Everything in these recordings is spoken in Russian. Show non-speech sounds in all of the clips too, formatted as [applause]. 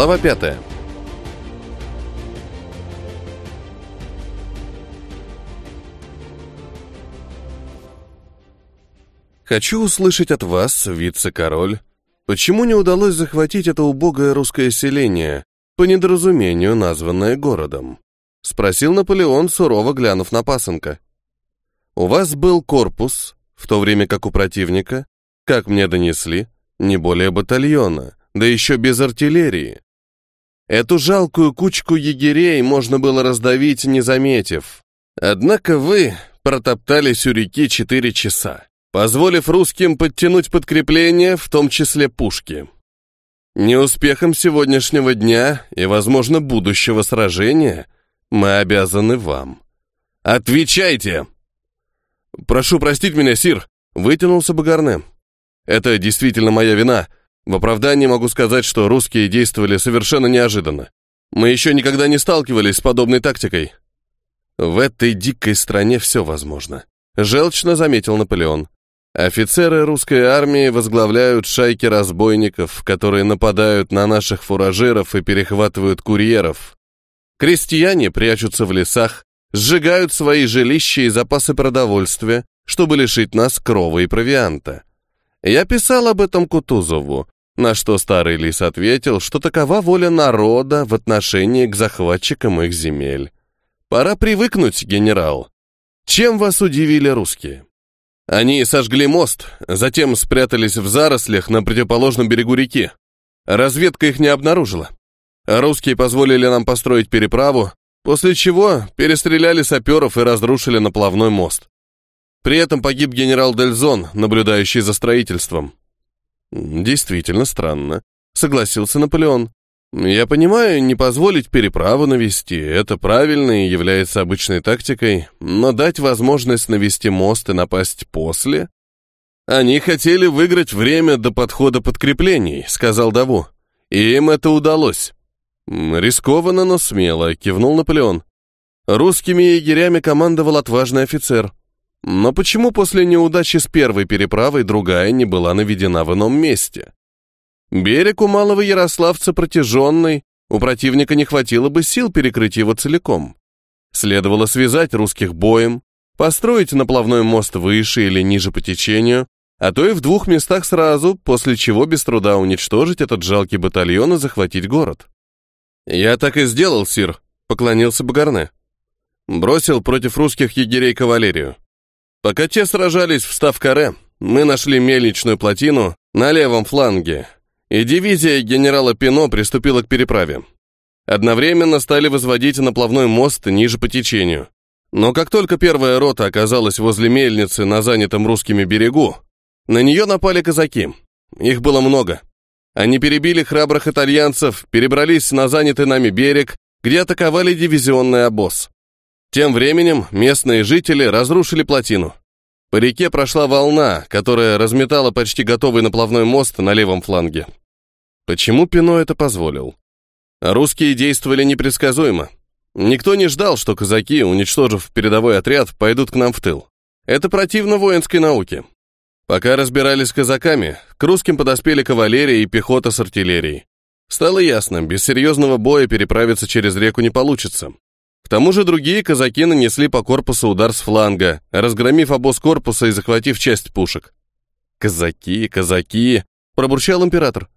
Глава пятая. Хочу услышать от вас, вице-король, почему не удалось захватить это убогое русское селение, по недоразумению названное городом? Спросил Наполеон, сурово глянув на пасынка. У вас был корпус, в то время как у противника, как мне донесли, не более батальона, да еще без артиллерии. Эту жалкую кучку егерей можно было раздавить, не заметив. Однако вы протоптались у реки четыре часа позволив русским подтянуть подкрепление, в том числе пушки. Неуспехом сегодняшнего дня и, возможно, будущего сражения мы обязаны вам. Отвечайте! Прошу простить меня, Сир, вытянулся Багарне. Это действительно моя вина. В оправдании могу сказать, что русские действовали совершенно неожиданно. Мы еще никогда не сталкивались с подобной тактикой. В этой дикой стране все возможно. Желчно заметил Наполеон. Офицеры русской армии возглавляют шайки разбойников, которые нападают на наших фуражиров и перехватывают курьеров. Крестьяне прячутся в лесах, сжигают свои жилища и запасы продовольствия, чтобы лишить нас крова и провианта. Я писал об этом Кутузову, на что старый лис ответил, что такова воля народа в отношении к захватчикам их земель. Пора привыкнуть, генерал. Чем вас удивили русские? Они сожгли мост, затем спрятались в зарослях на противоположном берегу реки. Разведка их не обнаружила. Русские позволили нам построить переправу, после чего перестреляли саперов и разрушили наплавной мост. При этом погиб генерал Дельзон, наблюдающий за строительством. Действительно странно, согласился Наполеон. Я понимаю, не позволить переправу навести, это правильно и является обычной тактикой, но дать возможность навести мост и напасть после? Они хотели выиграть время до подхода подкреплений, сказал Даву. И им это удалось. Рискованно, но смело, кивнул Наполеон. Русскими егерями командовал отважный офицер. Но почему после неудачи с первой переправой другая не была наведена в ином месте? Берег у Малого Ярославца протяженный, у противника не хватило бы сил перекрыть его целиком. Следовало связать русских боем, построить наплавной мост выше или ниже по течению, а то и в двух местах сразу, после чего без труда уничтожить этот жалкий батальон и захватить город. «Я так и сделал, Сир», — поклонился Багарне. Бросил против русских егерей кавалерию. Пока те сражались в Ставкаре, мы нашли мельничную плотину на левом фланге, и дивизия генерала Пино приступила к переправе. Одновременно стали возводить наплавной мост ниже по течению. Но как только первая рота оказалась возле мельницы на занятом русскими берегу, на нее напали казаки. Их было много. Они перебили храбрых итальянцев, перебрались на занятый нами берег, где атаковали дивизионный обоз. Тем временем местные жители разрушили плотину. По реке прошла волна, которая разметала почти готовый наплавной мост на левом фланге. Почему Пино это позволил? Русские действовали непредсказуемо. Никто не ждал, что казаки, уничтожив передовой отряд, пойдут к нам в тыл. Это противно воинской науке. Пока разбирались с казаками, к русским подоспели кавалерия и пехота с артиллерией. Стало ясно, без серьезного боя переправиться через реку не получится. Тому же другие казаки нанесли по корпусу удар с фланга, разгромив обоз корпуса и захватив часть пушек. «Казаки, казаки!» – пробурчал император.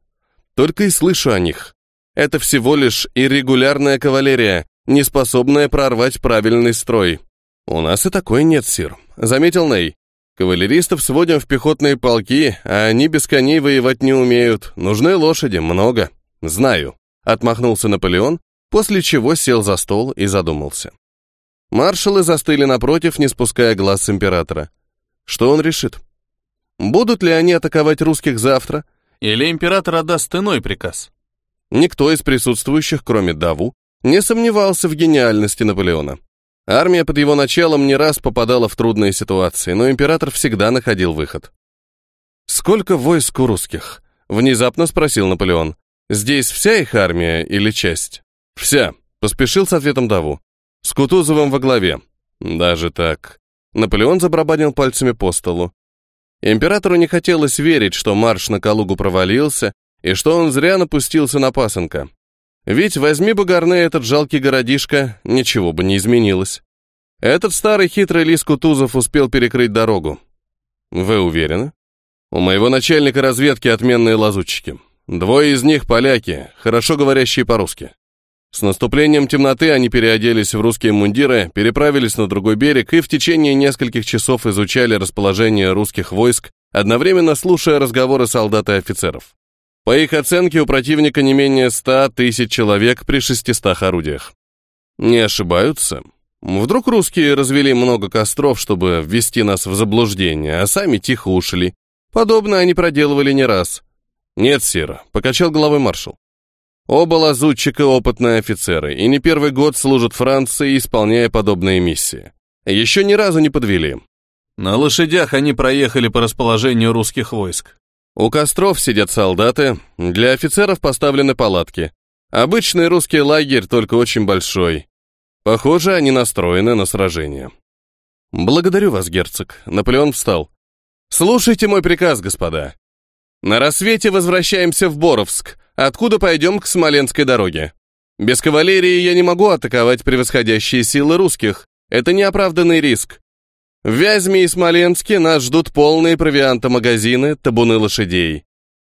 Только и слышу о них. Это всего лишь иррегулярная кавалерия, не способная прорвать правильный строй. У нас и такой нет, сир, заметил Ней. Кавалеристов сводим в пехотные полки, а они без коней воевать не умеют. Нужны лошади, много. Знаю. Отмахнулся Наполеон, после чего сел за стол и задумался. Маршалы застыли напротив, не спуская глаз с императора. Что он решит? Будут ли они атаковать русских завтра, или император отдаст иной приказ? Никто из присутствующих, кроме Даву, не сомневался в гениальности Наполеона. Армия под его началом не раз попадала в трудные ситуации, но император всегда находил выход. «Сколько войск у русских?» — внезапно спросил Наполеон. «Здесь вся их армия или часть?» «Вся», — поспешил с ответом Даву. «С Кутузовым во главе». «Даже так». Наполеон забрабанил пальцами по столу. Императору не хотелось верить, что марш на Калугу провалился, и что он зря напустился на пасынка. Ведь возьми бы Гарне этот жалкий городишко, ничего бы не изменилось. Этот старый хитрый лис Кутузов успел перекрыть дорогу. Вы уверены? У моего начальника разведки отменные лазутчики. Двое из них поляки, хорошо говорящие по-русски. С наступлением темноты они переоделись в русские мундиры, переправились на другой берег и в течение нескольких часов изучали расположение русских войск, одновременно слушая разговоры солдат и офицеров. По их оценке, у противника не менее ста тысяч человек при шестистах орудиях. Не ошибаются? Вдруг русские развели много костров, чтобы ввести нас в заблуждение, а сами тихо ушли. Подобно они проделывали не раз. Нет, Сира, покачал головой маршал. Оба лазутчика опытные офицеры, и не первый год служат Франции, исполняя подобные миссии. Еще ни разу не подвели. На лошадях они проехали по расположению русских войск. У костров сидят солдаты, для офицеров поставлены палатки. Обычный русский лагерь, только очень большой. Похоже, они настроены на сражение. Благодарю вас, герцог. Наполеон встал. Слушайте мой приказ, господа. На рассвете возвращаемся в Боровск, откуда пойдем к Смоленской дороге. Без кавалерии я не могу атаковать превосходящие силы русских. Это неоправданный риск. В Вязьме и Смоленске нас ждут полные провианта-магазины, табуны лошадей.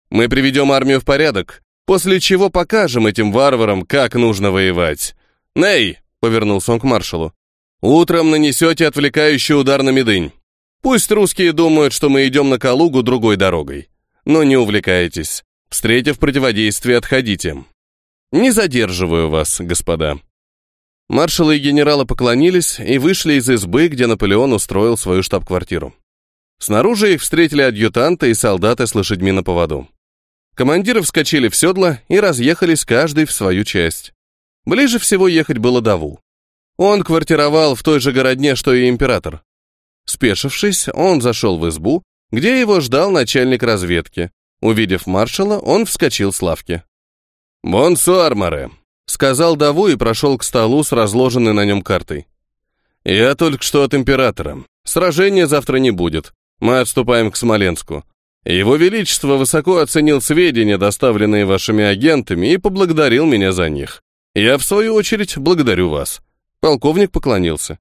Мы приведем армию в порядок, после чего покажем этим варварам, как нужно воевать. «Ней!» — повернулся он к маршалу. «Утром нанесете отвлекающий удар на Медынь. Пусть русские думают, что мы идем на Калугу другой дорогой. Но не увлекайтесь. Встретив противодействие, отходите. Не задерживаю вас, господа». Маршалы и генералы поклонились и вышли из избы, где Наполеон устроил свою штаб-квартиру. Снаружи их встретили адъютанты и солдаты с лошадьми на поводу. Командиры вскочили в седла и разъехались каждый в свою часть. Ближе всего ехать было Даву. Он квартировал в той же городне, что и император. Спешившись, он зашел в избу, где его ждал начальник разведки. Увидев маршала, он вскочил с лавки. «Бонсуар, Море!» Сказал Даву и прошел к столу с разложенной на нем картой. «Я только что от императора. Сражения завтра не будет. Мы отступаем к Смоленску. Его Величество высоко оценил сведения, доставленные вашими агентами, и поблагодарил меня за них. Я, в свою очередь, благодарю вас». Полковник поклонился.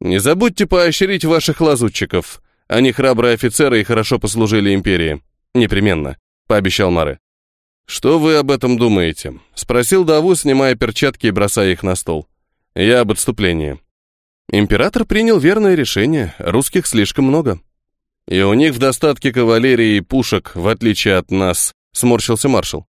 «Не забудьте поощрить ваших лазутчиков. Они храбрые офицеры и хорошо послужили империи. Непременно», — пообещал Мары. «Что вы об этом думаете?» — спросил Даву, снимая перчатки и бросая их на стол. «Я об отступлении». Император принял верное решение, русских слишком много. И у них в достатке кавалерии и пушек, в отличие от нас, сморщился маршал.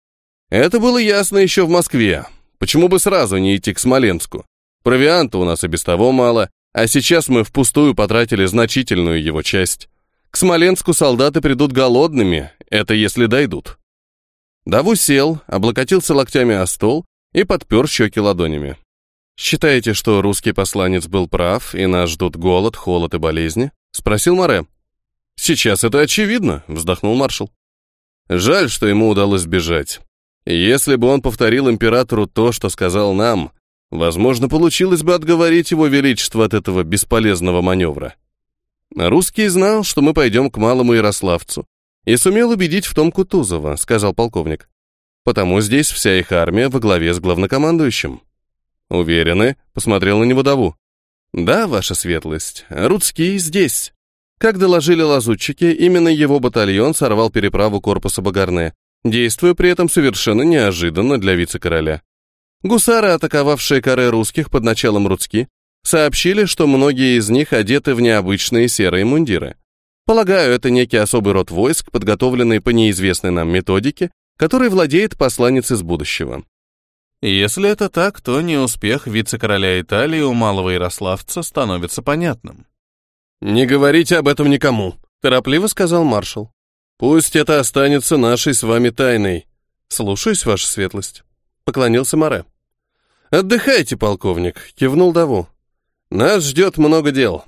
Это было ясно еще в Москве. Почему бы сразу не идти к Смоленску? Провианта у нас и без того мало, а сейчас мы впустую потратили значительную его часть. К Смоленску солдаты придут голодными, это если дойдут. Даву сел, облокотился локтями о стол и подпер щеки ладонями. «Считаете, что русский посланец был прав, и нас ждут голод, холод и болезни?» — спросил Море. «Сейчас это очевидно», — вздохнул маршал. «Жаль, что ему удалось сбежать. Если бы он повторил императору то, что сказал нам, возможно, получилось бы отговорить его величество от этого бесполезного маневра. Русский знал, что мы пойдем к малому Ярославцу, и сумел убедить в том Кутузова, сказал полковник. Потому здесь вся их армия во главе с главнокомандующим. Уверены? Посмотрел на него Даву. Да, ваша светлость, Рудский здесь. Как доложили лазутчики, именно его батальон сорвал переправу корпуса Багарне, действуя при этом совершенно неожиданно для вице-короля. Гусары, атаковавшие каре русских под началом Рудски, сообщили, что многие из них одеты в необычные серые мундиры. Полагаю, это некий особый род войск, подготовленный по неизвестной нам методике, который владеет посланец из будущего. Если это так, то неуспех вице-короля Италии у малого Ярославца становится понятным. «Не говорите об этом никому», — торопливо сказал маршал. «Пусть это останется нашей с вами тайной». «Слушаюсь, ваша светлость», — поклонился Море. «Отдыхайте, полковник», — кивнул Даву. «Нас ждет много дел.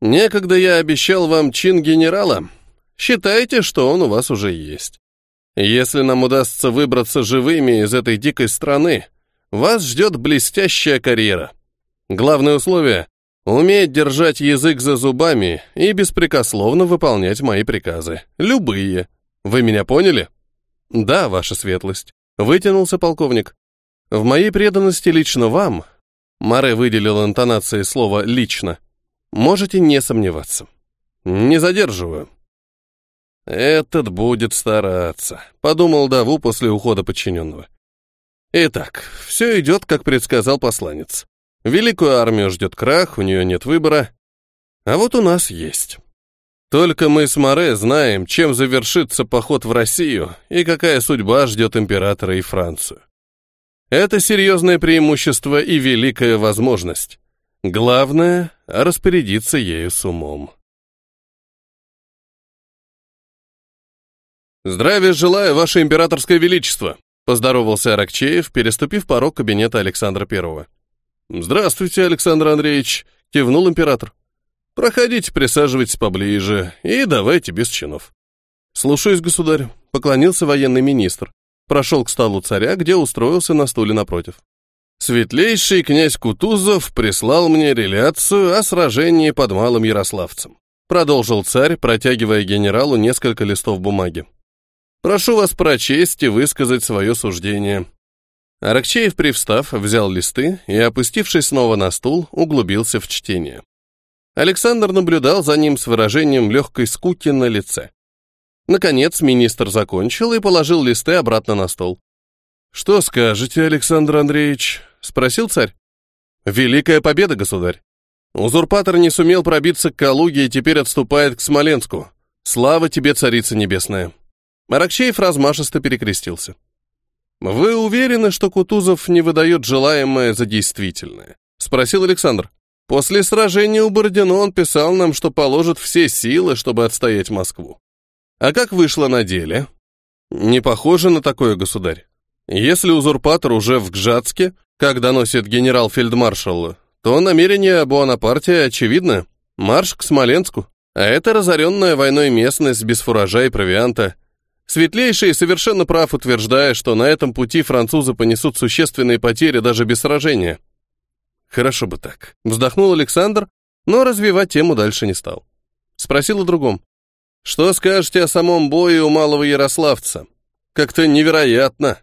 Некогда я обещал вам чин генерала. Считайте, что он у вас уже есть. Если нам удастся выбраться живыми из этой дикой страны, вас ждет блестящая карьера. Главное условие — уметь держать язык за зубами и беспрекословно выполнять мои приказы. Любые. Вы меня поняли? Да, ваша светлость. Вытянулся полковник. В моей преданности лично вам, Маре выделил интонацией слова «лично», можете не сомневаться. Не задерживаю. Этот будет стараться, подумал Даву после ухода подчиненного. Итак, все идет, как предсказал посланец. Великую армию ждет крах, у нее нет выбора. А вот у нас есть. Только мы с Море знаем, чем завершится поход в Россию и какая судьба ждет императора и Францию. Это серьезное преимущество и великая возможность. Главное — распорядиться ею с умом. «Здравия желаю, Ваше Императорское Величество!» — поздоровался Аракчеев, переступив порог кабинета Александра Первого. «Здравствуйте, Александр Андреевич!» — кивнул император. Проходите, присаживайтесь поближе и давайте без чинов. Слушаюсь, государь, поклонился военный министр. Прошел к столу царя, где устроился на стуле напротив. Светлейший князь Кутузов прислал мне реляцию о сражении под Малым Ярославцем. Продолжил царь, протягивая генералу несколько листов бумаги. Прошу вас прочесть и высказать свое суждение. Аракчеев, привстав, взял листы и, опустившись снова на стул, углубился в чтение. Александр наблюдал за ним с выражением легкой скуки на лице. Наконец министр закончил и положил листы обратно на стол. «Что скажете, Александр Андреевич?» — спросил царь. «Великая победа, государь. Узурпатор не сумел пробиться к Калуге и теперь отступает к Смоленску. Слава тебе, царица небесная!» Аракчеев размашисто перекрестился. «Вы уверены, что Кутузов не выдает желаемое за действительное?» — спросил Александр. После сражения у Бородино он писал нам, что положит все силы, чтобы отстоять Москву. А как вышло на деле? Не похоже на такое, государь. Если узурпатор уже в Гжатске, как доносит генерал-фельдмаршал, то намерение Буанапартия очевидно. Марш к Смоленску. А это разоренная войной местность без фуража и провианта. Светлейший совершенно прав, утверждая, что на этом пути французы понесут существенные потери даже без сражения. Хорошо бы так. Вздохнул Александр, но развивать тему дальше не стал. Спросил о другом. Что скажете о самом бою у малого Ярославца? Как-то невероятно.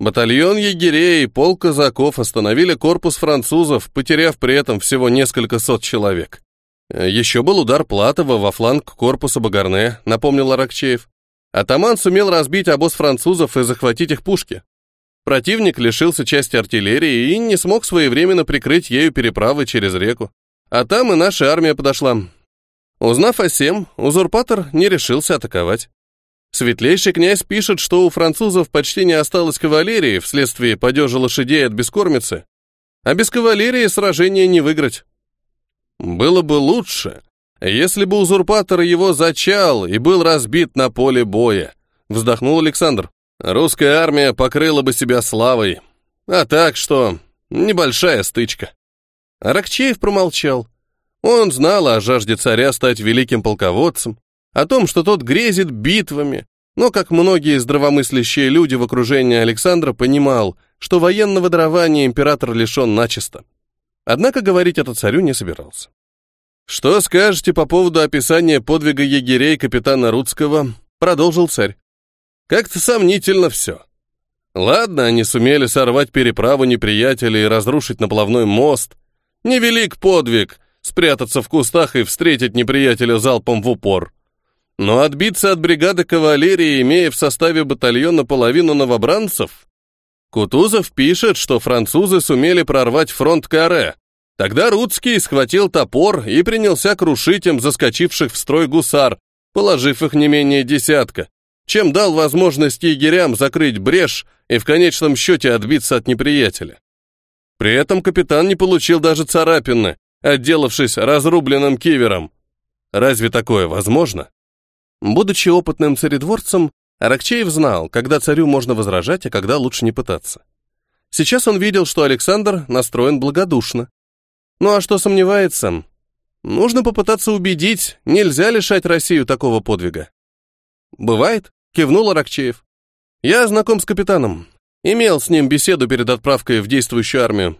Батальон егерей и пол казаков остановили корпус французов, потеряв при этом всего несколько сот человек. Еще был удар Платова во фланг корпуса Багарне, напомнил Аракчеев. Атаман сумел разбить обоз французов и захватить их пушки. Противник лишился части артиллерии и не смог своевременно прикрыть ею переправы через реку. А там и наша армия подошла. Узнав о сем, узурпатор не решился атаковать. Светлейший князь пишет, что у французов почти не осталось кавалерии вследствие падежа лошадей от бескормицы, а без кавалерии сражение не выиграть. Было бы лучше, если бы узурпатор его зачал и был разбит на поле боя, вздохнул Александр. Русская армия покрыла бы себя славой. А так что, небольшая стычка. Аракчеев промолчал. Он знал о жажде царя стать великим полководцем, о том, что тот грезит битвами, но, как многие здравомыслящие люди в окружении Александра, понимал, что военного дарования император лишен начисто. Однако говорить это царю не собирался. «Что скажете по поводу описания подвига егерей капитана Рудского?» — продолжил царь. Как-то сомнительно все. Ладно, они сумели сорвать переправу неприятеля и разрушить наплавной мост. Невелик подвиг спрятаться в кустах и встретить неприятеля залпом в упор. Но отбиться от бригады кавалерии, имея в составе батальона половину новобранцев? Кутузов пишет, что французы сумели прорвать фронт Каре. Тогда Рудский схватил топор и принялся крушить им заскочивших в строй гусар, положив их не менее десятка чем дал возможность егерям закрыть брешь и в конечном счете отбиться от неприятеля. При этом капитан не получил даже царапины, отделавшись разрубленным кивером. Разве такое возможно? Будучи опытным царедворцем, Аракчеев знал, когда царю можно возражать, а когда лучше не пытаться. Сейчас он видел, что Александр настроен благодушно. Ну а что сомневается? Нужно попытаться убедить, нельзя лишать Россию такого подвига. Бывает, Кивнул Аракчеев. Я знаком с капитаном. Имел с ним беседу перед отправкой в действующую армию.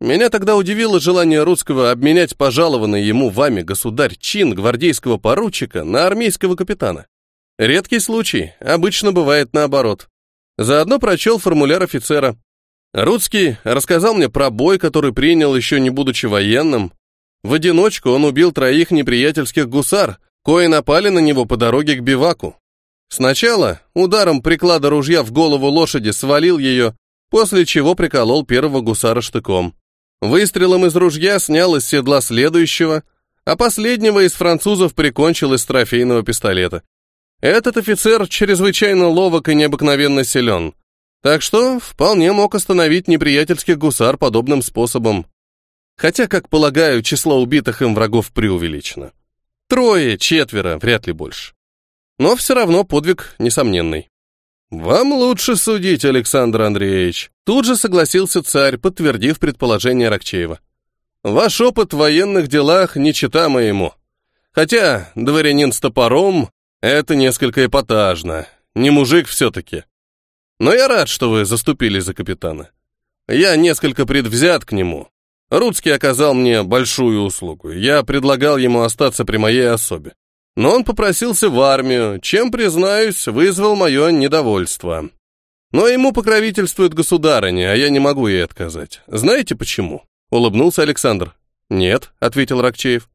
Меня тогда удивило желание русского обменять пожалованный ему вами, государь, чин гвардейского поручика на армейского капитана. Редкий случай, обычно бывает наоборот. Заодно прочел формуляр офицера. Рудский рассказал мне про бой, который принял еще не будучи военным. В одиночку он убил троих неприятельских гусар, кои напали на него по дороге к биваку. Сначала ударом приклада ружья в голову лошади свалил ее, после чего приколол первого гусара штыком. Выстрелом из ружья снял из седла следующего, а последнего из французов прикончил из трофейного пистолета. Этот офицер чрезвычайно ловок и необыкновенно силен, так что вполне мог остановить неприятельских гусар подобным способом. Хотя, как полагаю, число убитых им врагов преувеличено. Трое, четверо, вряд ли больше. Но все равно подвиг несомненный. «Вам лучше судить, Александр Андреевич», тут же согласился царь, подтвердив предположение Рокчеева. «Ваш опыт в военных делах не чита моему. Хотя дворянин с топором — это несколько эпатажно, не мужик все-таки. Но я рад, что вы заступили за капитана. Я несколько предвзят к нему. Рудский оказал мне большую услугу. Я предлагал ему остаться при моей особе. Но он попросился в армию, чем, признаюсь, вызвал мое недовольство. Но ему покровительствует государыня, а я не могу ей отказать. Знаете почему? Улыбнулся Александр. Нет, ответил Рокчеев.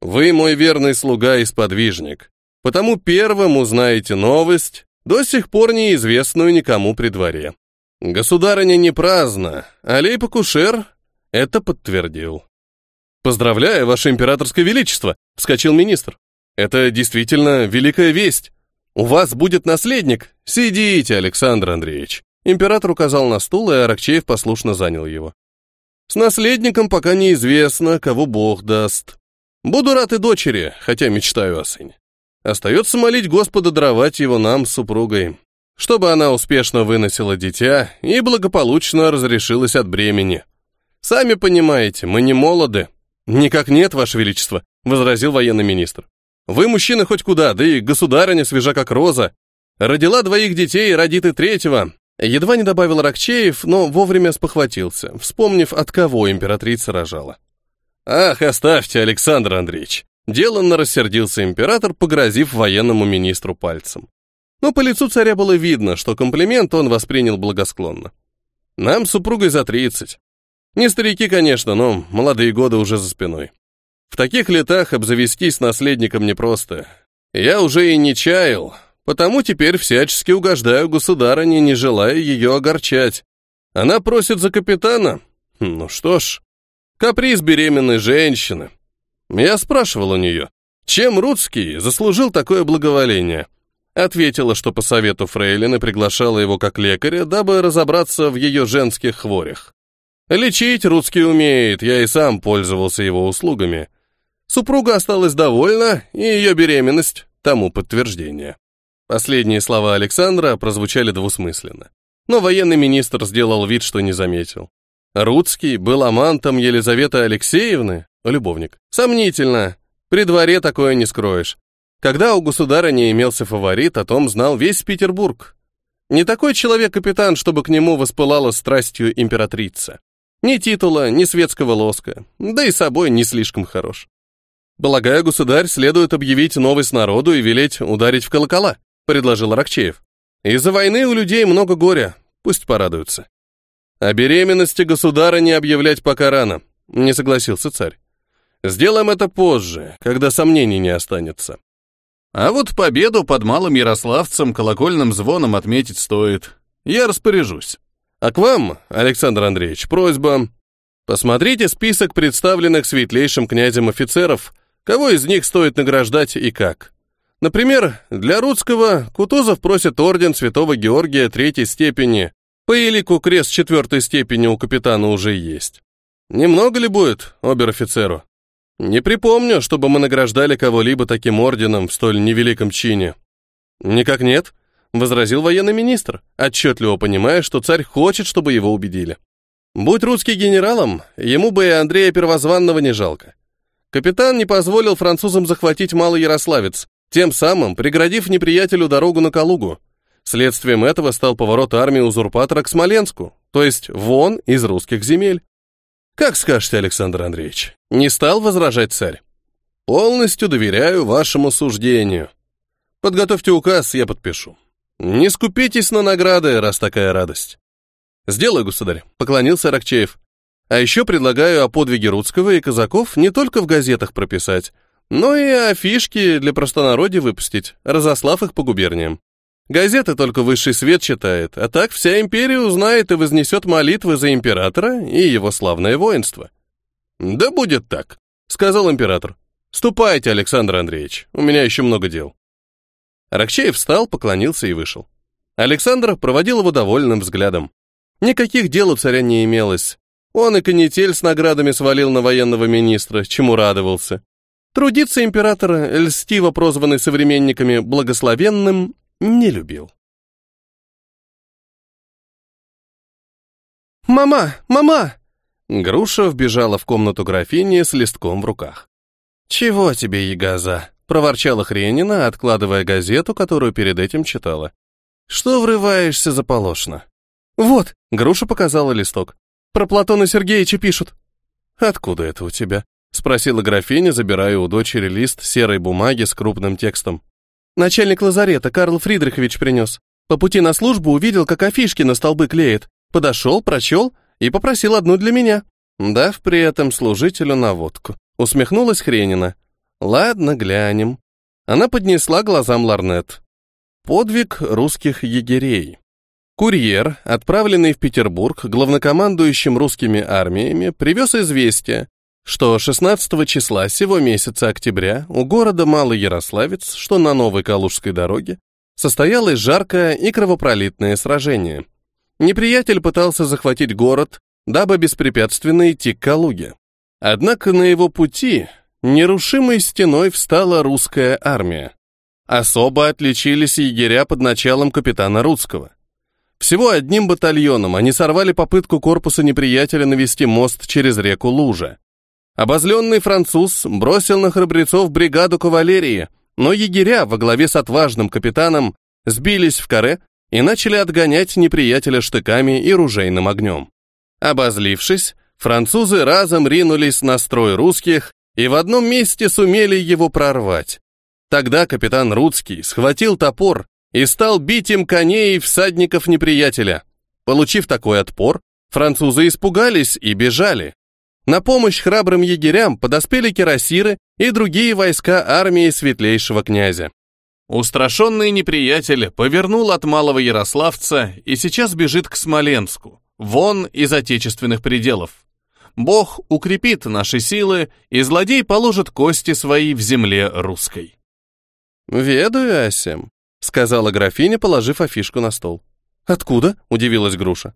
Вы мой верный слуга и сподвижник. Потому первым узнаете новость, до сих пор неизвестную никому при дворе. Государыня не праздна, а Лейпокушер это подтвердил. «Поздравляю, Ваше Императорское Величество!» — вскочил министр. Это действительно великая весть. У вас будет наследник. Сидите, Александр Андреевич. Император указал на стул, и Аракчеев послушно занял его. С наследником пока неизвестно, кого Бог даст. Буду рад и дочери, хотя мечтаю о сыне. Остается молить Господа даровать его нам с супругой, чтобы она успешно выносила дитя и благополучно разрешилась от бремени. Сами понимаете, мы не молоды. Никак нет, Ваше Величество, возразил военный министр. Вы мужчина хоть куда, да и государыня свежа как роза. Родила двоих детей, родит и третьего. Едва не добавил Рокчеев, но вовремя спохватился, вспомнив, от кого императрица рожала. «Ах, оставьте, Александр Андреевич!» Деланно рассердился император, погрозив военному министру пальцем. Но по лицу царя было видно, что комплимент он воспринял благосклонно. «Нам с супругой за тридцать. Не старики, конечно, но молодые годы уже за спиной. В таких летах обзавестись наследником непросто. Я уже и не чаял, потому теперь всячески угождаю государыне, не желая ее огорчать. Она просит за капитана? Ну что ж, каприз беременной женщины. Я спрашивал у нее, чем Рудский заслужил такое благоволение? Ответила, что по совету Фрейлины приглашала его как лекаря, дабы разобраться в ее женских хворях. Лечить Рудский умеет, я и сам пользовался его услугами. Супруга осталась довольна, и ее беременность тому подтверждение. Последние слова Александра прозвучали двусмысленно. Но военный министр сделал вид, что не заметил. Рудский был амантом Елизаветы Алексеевны, любовник. Сомнительно. При дворе такое не скроешь. Когда у государыни имелся фаворит, о том знал весь Петербург. Не такой человек-капитан, чтобы к нему воспылала страстью императрица. Ни титула, ни светского лоска, да и собой не слишком хорош. «Полагаю, государь, следует объявить новость народу и велеть ударить в колокола», — предложил Рокчеев. «Из-за войны у людей много горя, пусть порадуются». «О беременности государа не объявлять пока рано», — не согласился царь. «Сделаем это позже, когда сомнений не останется». А вот победу под Малым Ярославцем колокольным звоном отметить стоит. Я распоряжусь. А к вам, Александр Андреевич, просьба. Посмотрите список представленных светлейшим князем офицеров, Кого из них стоит награждать и как? Например, для Рудского Кутузов просит орден Святого Георгия третьей степени. По элику крест четвертой степени у капитана уже есть. Немного ли будет обер-офицеру? Не припомню, чтобы мы награждали кого-либо таким орденом в столь невеликом чине. Никак нет, возразил военный министр, отчетливо понимая, что царь хочет, чтобы его убедили. Будь русский генералом, ему бы и Андрея Первозванного не жалко. Капитан не позволил французам захватить Малый Ярославец, тем самым преградив неприятелю дорогу на Калугу. Следствием этого стал поворот армии узурпатора к Смоленску, то есть вон из русских земель. Как скажете, Александр Андреевич? Не стал возражать царь. Полностью доверяю вашему суждению. Подготовьте указ, я подпишу. Не скупитесь на награды, раз такая радость. «Сделаю, государь», — поклонился Аракчеев. «А еще предлагаю о подвиге Рудского и казаков не только в газетах прописать, но и афишки для простонародья выпустить, разослав их по губерниям. Газеты только высший свет читает, а так вся империя узнает и вознесет молитвы за императора и его славное воинство». «Да будет так», — сказал император. «Ступайте, Александр Андреевич, у меня еще много дел». Рокчеев встал, поклонился и вышел. Александр проводил его довольным взглядом. Никаких дел у царя не имелось. Он и канитель с наградами свалил на военного министра, чему радовался. Трудиться император, льстиво прозванный современниками благословенным, не любил. «Мама! Мама!» Груша вбежала в комнату графини с листком в руках. «Чего тебе, ягоза?» — проворчала Хренина, откладывая газету, которую перед этим читала. «Что врываешься заполошно?» «Вот», — Груша показала листок. «Про Платона Сергеевича пишут». «Откуда это у тебя?» — спросила графиня, забирая у дочери лист серой бумаги с крупным текстом. «Начальник лазарета Карл Фридрихович принес. По пути на службу увидел, как афишки на столбы клеит. Подошел, прочел и попросил одну для меня, дав при этом служителю наводку. Усмехнулась Хренина. Ладно, глянем. Она поднесла глазам ларнет. Подвиг русских егерей. Курьер, отправленный в Петербург главнокомандующим русскими армиями, привез известие, что 16 числа сего месяца октября у города Малый Ярославец, что на Новой Калужской дороге, состоялось жаркое и кровопролитное сражение. Неприятель пытался захватить город, дабы беспрепятственно идти к Калуге. Однако на его пути нерушимой стеной встала русская армия. Особо отличились егеря под началом капитана Рудского. Всего одним батальоном они сорвали попытку корпуса неприятеля навести мост через реку Лужа. Обозленный француз бросил на храбрецов бригаду кавалерии, но егеря во главе с отважным капитаном сбились в каре и начали отгонять неприятеля штыками и ружейным огнем. Обозлившись, французы разом ринулись на строй русских и в одном месте сумели его прорвать. Тогда капитан Рудский схватил топор и стал бить им коней и всадников неприятеля. Получив такой отпор, французы испугались и бежали. На помощь храбрым егерям подоспели кирасиры и другие войска армии светлейшего князя. Устрашенный неприятель повернул от Малого Ярославца и сейчас бежит к Смоленску, вон из отечественных пределов. Бог укрепит наши силы, и злодей положит кости свои в земле русской. «Ведаю, Асем», — сказала графиня, положив афишку на стол. «Откуда?» — удивилась Груша.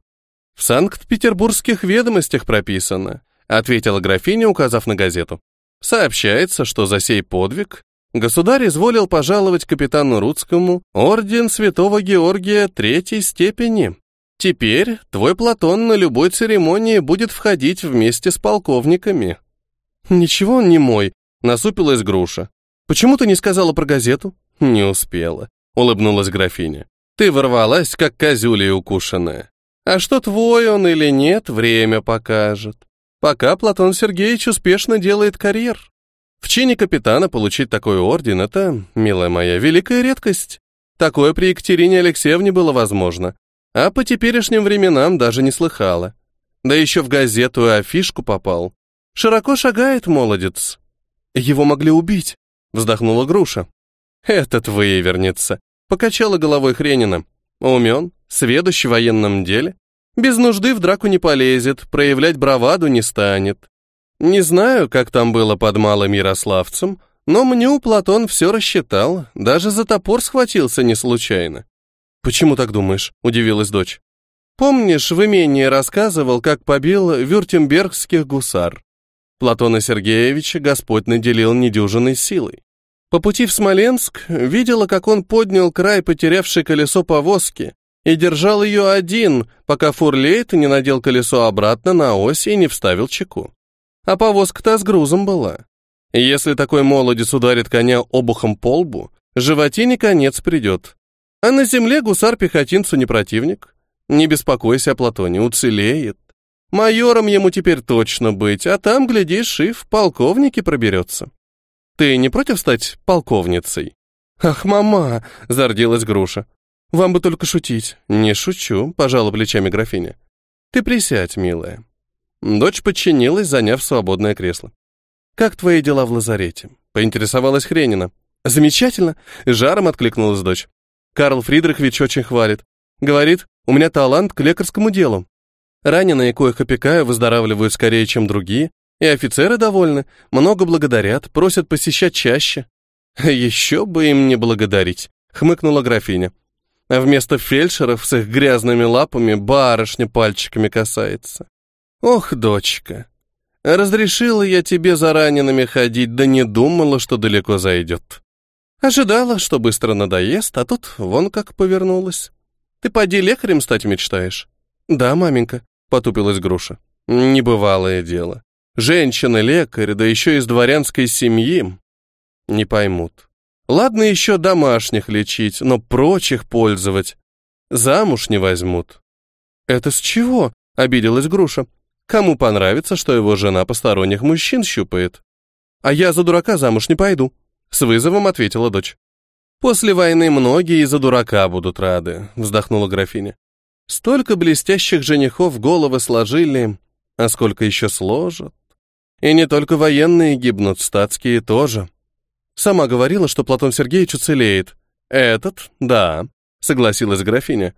«В Санкт-Петербургских ведомостях прописано», — ответила графиня, указав на газету. «Сообщается, что за сей подвиг Государь изволил пожаловать капитану Рудскому орден святого Георгия третьей степени. Теперь твой Платон на любой церемонии будет входить вместе с полковниками. Ничего он не мой, насупилась груша. Почему ты не сказала про газету? Не успела, улыбнулась графиня. Ты ворвалась, как козюля укушенная. А что твой он или нет, время покажет. Пока Платон Сергеевич успешно делает карьер. В чине капитана получить такой орден — это, милая моя, великая редкость. Такое при Екатерине Алексеевне было возможно, а по теперешним временам даже не слыхала. Да еще в газету и афишку попал. Широко шагает молодец. Его могли убить, вздохнула Груша. Этот вывернется, покачала головой Хренина. Умен, сведущ в военном деле. Без нужды в драку не полезет, проявлять браваду не станет. Не знаю, как там было под Малым Ярославцем, но мне Платон все рассчитал, даже за топор схватился не случайно. «Почему так думаешь?» — удивилась дочь. «Помнишь, в имении рассказывал, как побил вюртембергских гусар? Платона Сергеевича Господь наделил недюжиной силой. По пути в Смоленск видела, как он поднял край потерявшей колесо повозки и держал ее один, пока фурлейт не надел колесо обратно на ось и не вставил чеку а повозка-то с грузом была. Если такой молодец ударит коня обухом по лбу, животине конец придет. А на земле гусар пехотинцу не противник. Не беспокойся о Платоне, уцелеет. Майором ему теперь точно быть, а там, глядишь, и в полковнике проберется. Ты не против стать полковницей? Ах, мама, зарделась груша. Вам бы только шутить. Не шучу, пожала плечами графиня. Ты присядь, милая. Дочь подчинилась, заняв свободное кресло. Как твои дела в лазарете? Поинтересовалась Хренина. Замечательно, жаром откликнулась дочь. Карл Фридрихович очень хвалит. Говорит, у меня талант к лекарскому делу. Раненые, коих опекаю, выздоравливают скорее, чем другие, и офицеры довольны, много благодарят, просят посещать чаще. [laughs] Еще бы им не благодарить, хмыкнула графиня. А вместо фельдшеров с их грязными лапами барышня пальчиками касается. Ох, дочка, разрешила я тебе за ранеными ходить, да не думала, что далеко зайдет. Ожидала, что быстро надоест, а тут вон как повернулась. Ты поди лекарем стать мечтаешь? Да, маменька, потупилась груша. Небывалое дело. Женщина-лекарь, да еще из дворянской семьи. Не поймут. Ладно еще домашних лечить, но прочих пользовать. Замуж не возьмут. Это с чего? Обиделась груша. Кому понравится, что его жена посторонних мужчин щупает? А я за дурака замуж не пойду, с вызовом ответила дочь. После войны многие из-за дурака будут рады, вздохнула графиня. Столько блестящих женихов головы сложили, а сколько еще сложат. И не только военные гибнут, статские тоже. Сама говорила, что Платон Сергеевич уцелеет. Этот, да, согласилась графиня.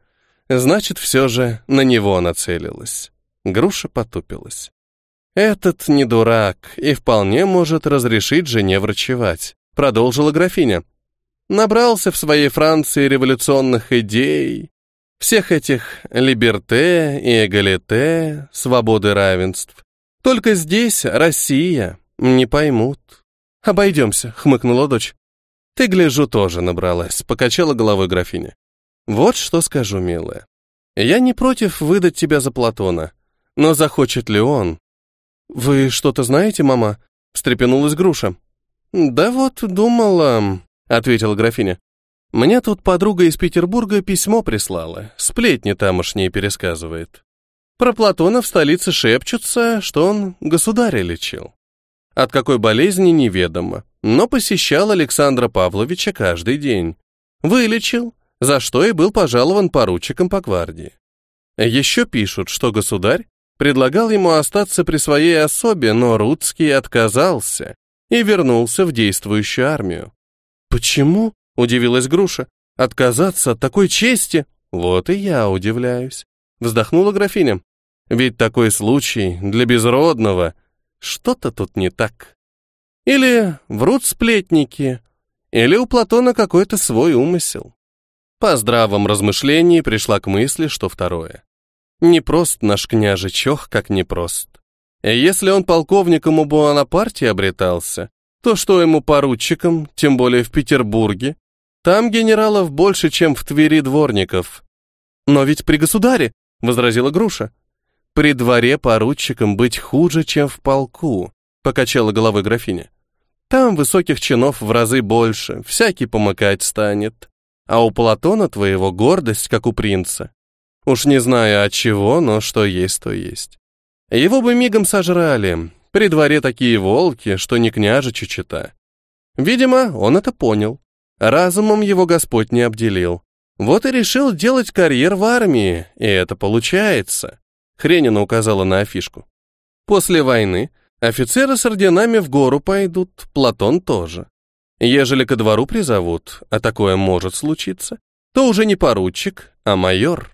Значит, все же на него нацелилась. Груша потупилась. Этот не дурак и вполне может разрешить жене врачевать, продолжила графиня. Набрался в своей Франции революционных идей, всех этих либерте и эгалите, свободы равенств. Только здесь Россия, не поймут. Обойдемся, хмыкнула дочь. Ты, гляжу, тоже набралась, покачала головой графиня. Вот что скажу, милая. Я не против выдать тебя за Платона, но захочет ли он? Вы что-то знаете, мама? встрепенулась груша. Да вот, думала, ответила графиня. Мне тут подруга из Петербурга письмо прислала, сплетни тамошние пересказывает. Про Платона в столице шепчутся, что он государя лечил. От какой болезни неведомо, но посещал Александра Павловича каждый день. Вылечил, за что и был пожалован поручиком по гвардии. Еще пишут, что государь предлагал ему остаться при своей особе, но Рудский отказался и вернулся в действующую армию. «Почему?» — удивилась Груша. «Отказаться от такой чести?» «Вот и я удивляюсь», — вздохнула графиня. «Ведь такой случай для безродного. Что-то тут не так. Или врут сплетники, или у Платона какой-то свой умысел». По здравом размышлении пришла к мысли, что второе. Непрост наш княжичок, как непрост. Если он полковником у Буанапарте обретался, то что ему поручиком, тем более в Петербурге? Там генералов больше, чем в Твери дворников. Но ведь при государе, возразила Груша. При дворе поручиком быть хуже, чем в полку, покачала головой графиня. Там высоких чинов в разы больше, всякий помыкать станет. А у Платона твоего гордость, как у принца. Уж не знаю от чего, но что есть, то есть. Его бы мигом сожрали, при дворе такие волки, что не княжичу чита. Видимо, он это понял. Разумом его Господь не обделил. Вот и решил делать карьер в армии, и это получается. Хренина указала на афишку. После войны офицеры с орденами в гору пойдут, Платон тоже. Ежели ко двору призовут, а такое может случиться, то уже не поручик, а майор.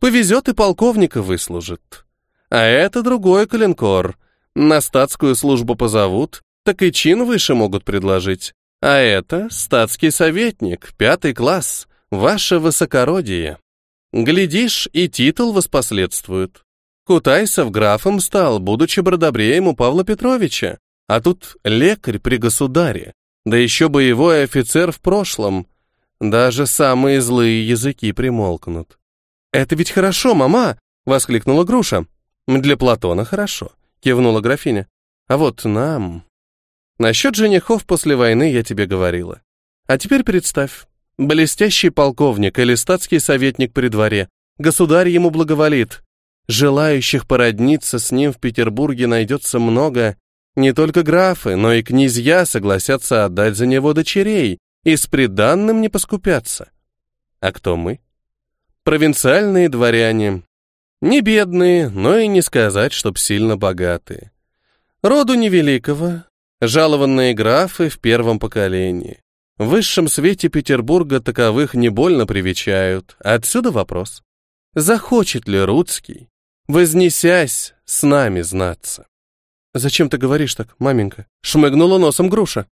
Повезет и полковника выслужит. А это другой коленкор — на статскую службу позовут, так и чин выше могут предложить. А это статский советник, пятый класс, ваше высокородие. Глядишь, и титул воспоследствует. Кутайсов графом стал, будучи бродобреем у Павла Петровича, а тут лекарь при государе, да еще боевой офицер в прошлом. Даже самые злые языки примолкнут. «Это ведь хорошо, мама!» — воскликнула Груша. «Для Платона хорошо кивнула графиня. А вот нам... Насчет женихов после войны я тебе говорила. А теперь представь, блестящий полковник или статский советник при дворе, государь ему благоволит. Желающих породниться с ним в Петербурге найдется много. Не только графы, но и князья согласятся отдать за него дочерей и с приданным не поскупятся. А кто мы? Провинциальные дворяне, Не бедные, но и не сказать, чтоб сильно богатые. Роду невеликого, жалованные графы в первом поколении. В высшем свете Петербурга таковых не больно привечают. Отсюда вопрос. Захочет ли Рудский, вознесясь, с нами знаться? «Зачем ты говоришь так, маменька?» — шмыгнула носом груша.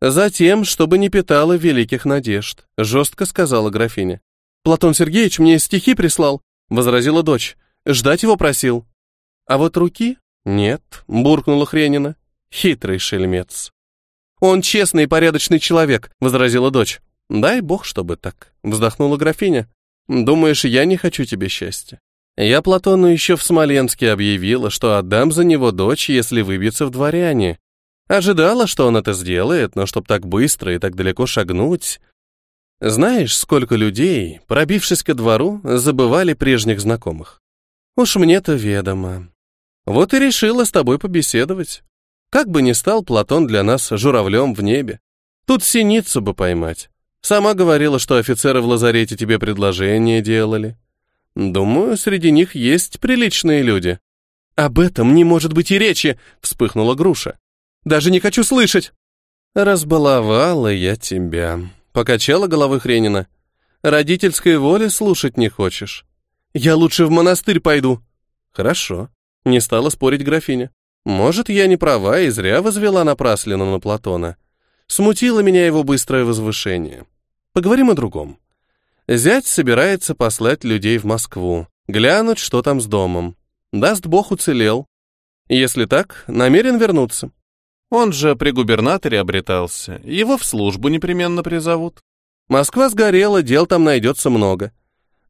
«Затем, чтобы не питала великих надежд», — жестко сказала графиня. «Платон Сергеевич мне стихи прислал», — возразила дочь. «Ждать его просил». «А вот руки?» «Нет», — буркнула Хренина. «Хитрый шельмец». «Он честный и порядочный человек», — возразила дочь. «Дай бог, чтобы так», — вздохнула графиня. «Думаешь, я не хочу тебе счастья? Я Платону еще в Смоленске объявила, что отдам за него дочь, если выбьется в дворяне. Ожидала, что он это сделает, но чтоб так быстро и так далеко шагнуть... Знаешь, сколько людей, пробившись ко двору, забывали прежних знакомых? Уж мне-то ведомо. Вот и решила с тобой побеседовать. Как бы ни стал Платон для нас журавлем в небе. Тут синицу бы поймать. Сама говорила, что офицеры в лазарете тебе предложение делали. Думаю, среди них есть приличные люди. Об этом не может быть и речи, вспыхнула груша. Даже не хочу слышать. Разбаловала я тебя, покачала головой Хренина. Родительской воли слушать не хочешь. Я лучше в монастырь пойду. Хорошо, не стала спорить графиня. Может, я не права и зря возвела напраслину на Платона. Смутило меня его быстрое возвышение. Поговорим о другом. Зять собирается послать людей в Москву, глянуть, что там с домом. Даст бог, уцелел. Если так, намерен вернуться. Он же при губернаторе обретался, его в службу непременно призовут. Москва сгорела, дел там найдется много.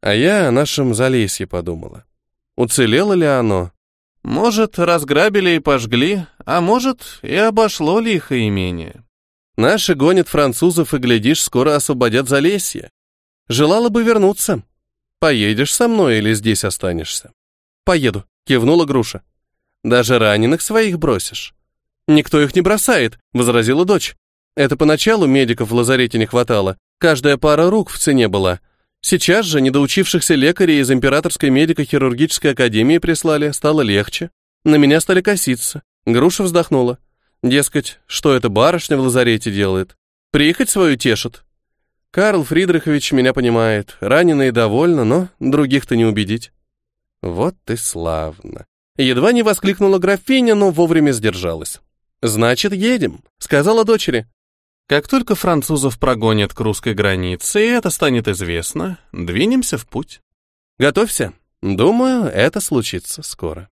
А я о нашем Залесье подумала. Уцелело ли оно? Может, разграбили и пожгли, а может, и обошло ли их имение. Наши гонят французов и, глядишь, скоро освободят Залесье. Желала бы вернуться. Поедешь со мной или здесь останешься? Поеду, кивнула Груша. Даже раненых своих бросишь. Никто их не бросает, возразила дочь. Это поначалу медиков в лазарете не хватало. Каждая пара рук в цене была. Сейчас же недоучившихся лекарей из Императорской медико-хирургической академии прислали, стало легче. На меня стали коситься. Груша вздохнула. Дескать, что эта барышня в лазарете делает? Приехать свою тешит. Карл Фридрихович меня понимает. Раненые довольно, но других-то не убедить. Вот ты славно. Едва не воскликнула графиня, но вовремя сдержалась. «Значит, едем», — сказала дочери. «Как только французов прогонят к русской границе, и это станет известно, двинемся в путь. Готовься. Думаю, это случится скоро».